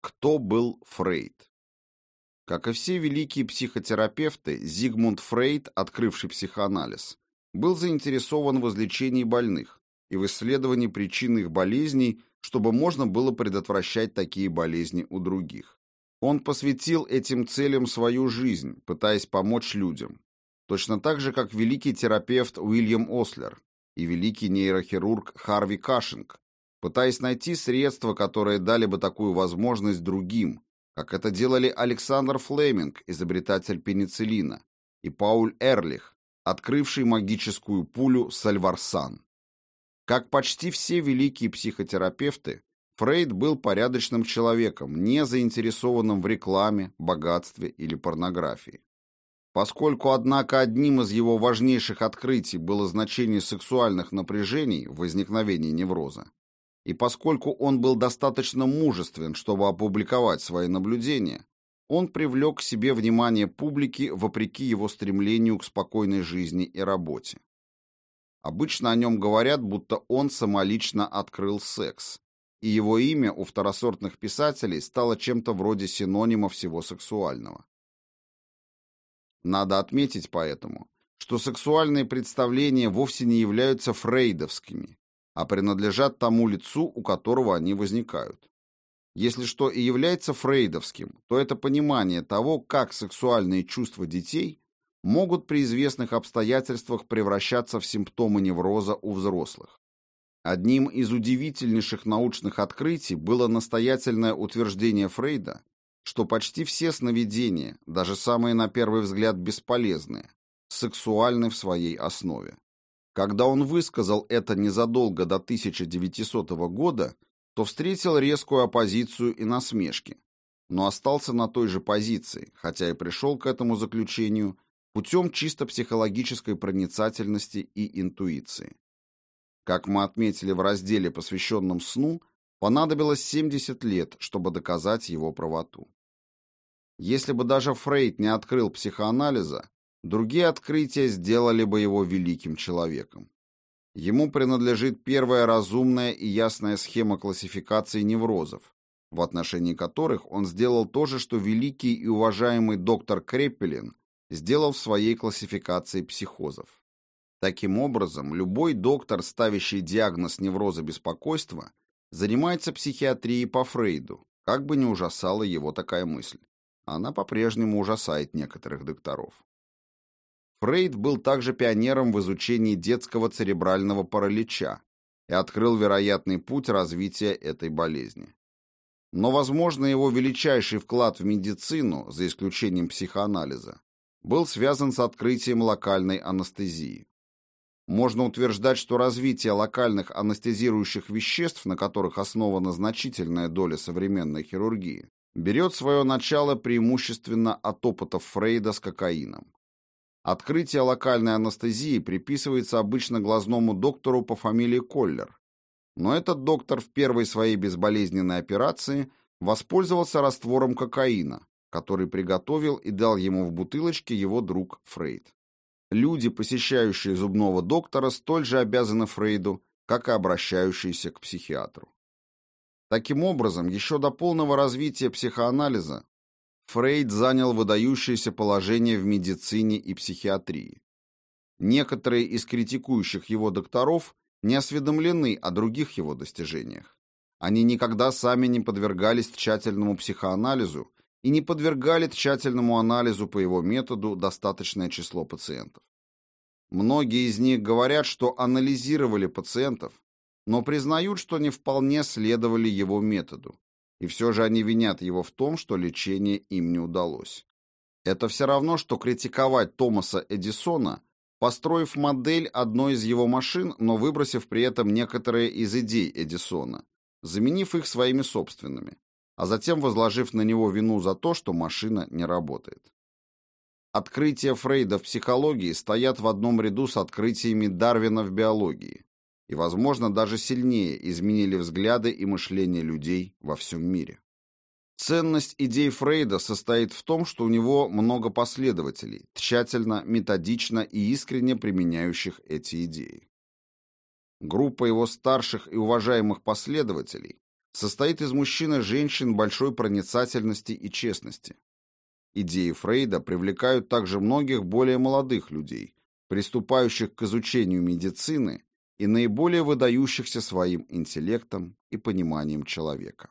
Кто был Фрейд? Как и все великие психотерапевты, Зигмунд Фрейд, открывший психоанализ, был заинтересован в излечении больных и в исследовании причин их болезней, чтобы можно было предотвращать такие болезни у других. Он посвятил этим целям свою жизнь, пытаясь помочь людям, точно так же, как великий терапевт Уильям Ослер и великий нейрохирург Харви Кашинг, пытаясь найти средства, которые дали бы такую возможность другим, как это делали Александр Флеминг, изобретатель пенициллина, и Пауль Эрлих, открывший магическую пулю Сальварсан. Как почти все великие психотерапевты, Фрейд был порядочным человеком, не заинтересованным в рекламе, богатстве или порнографии. Поскольку, однако, одним из его важнейших открытий было значение сексуальных напряжений в возникновении невроза, и поскольку он был достаточно мужествен, чтобы опубликовать свои наблюдения, он привлек к себе внимание публики вопреки его стремлению к спокойной жизни и работе. Обычно о нем говорят, будто он самолично открыл секс, и его имя у второсортных писателей стало чем-то вроде синонима всего сексуального. Надо отметить поэтому, что сексуальные представления вовсе не являются фрейдовскими, а принадлежат тому лицу, у которого они возникают. Если что и является фрейдовским, то это понимание того, как сексуальные чувства детей могут при известных обстоятельствах превращаться в симптомы невроза у взрослых. Одним из удивительнейших научных открытий было настоятельное утверждение Фрейда, что почти все сновидения, даже самые на первый взгляд бесполезные, сексуальны в своей основе. Когда он высказал это незадолго до 1900 года, то встретил резкую оппозицию и насмешки, но остался на той же позиции, хотя и пришел к этому заключению путем чисто психологической проницательности и интуиции. Как мы отметили в разделе, посвященном сну, понадобилось 70 лет, чтобы доказать его правоту. Если бы даже Фрейд не открыл психоанализа, Другие открытия сделали бы его великим человеком. Ему принадлежит первая разумная и ясная схема классификации неврозов, в отношении которых он сделал то же, что великий и уважаемый доктор Креппелин сделал в своей классификации психозов. Таким образом, любой доктор, ставящий диагноз невроза беспокойства, занимается психиатрией по Фрейду, как бы ни ужасала его такая мысль. Она по-прежнему ужасает некоторых докторов. Фрейд был также пионером в изучении детского церебрального паралича и открыл вероятный путь развития этой болезни. Но, возможно, его величайший вклад в медицину, за исключением психоанализа, был связан с открытием локальной анестезии. Можно утверждать, что развитие локальных анестезирующих веществ, на которых основана значительная доля современной хирургии, берет свое начало преимущественно от опытов Фрейда с кокаином. Открытие локальной анестезии приписывается обычно глазному доктору по фамилии Коллер. Но этот доктор в первой своей безболезненной операции воспользовался раствором кокаина, который приготовил и дал ему в бутылочке его друг Фрейд. Люди, посещающие зубного доктора, столь же обязаны Фрейду, как и обращающиеся к психиатру. Таким образом, еще до полного развития психоанализа Фрейд занял выдающееся положение в медицине и психиатрии. Некоторые из критикующих его докторов не осведомлены о других его достижениях. Они никогда сами не подвергались тщательному психоанализу и не подвергали тщательному анализу по его методу достаточное число пациентов. Многие из них говорят, что анализировали пациентов, но признают, что не вполне следовали его методу, и все же они винят его в том, что лечение им не удалось. Это все равно, что критиковать Томаса Эдисона, построив модель одной из его машин, но выбросив при этом некоторые из идей Эдисона, заменив их своими собственными, а затем возложив на него вину за то, что машина не работает. Открытия Фрейда в психологии стоят в одном ряду с открытиями Дарвина в биологии, и, возможно, даже сильнее изменили взгляды и мышление людей во всем мире. Ценность идей Фрейда состоит в том, что у него много последователей, тщательно, методично и искренне применяющих эти идеи. Группа его старших и уважаемых последователей состоит из мужчин и женщин большой проницательности и честности. Идеи Фрейда привлекают также многих более молодых людей, приступающих к изучению медицины и наиболее выдающихся своим интеллектом и пониманием человека.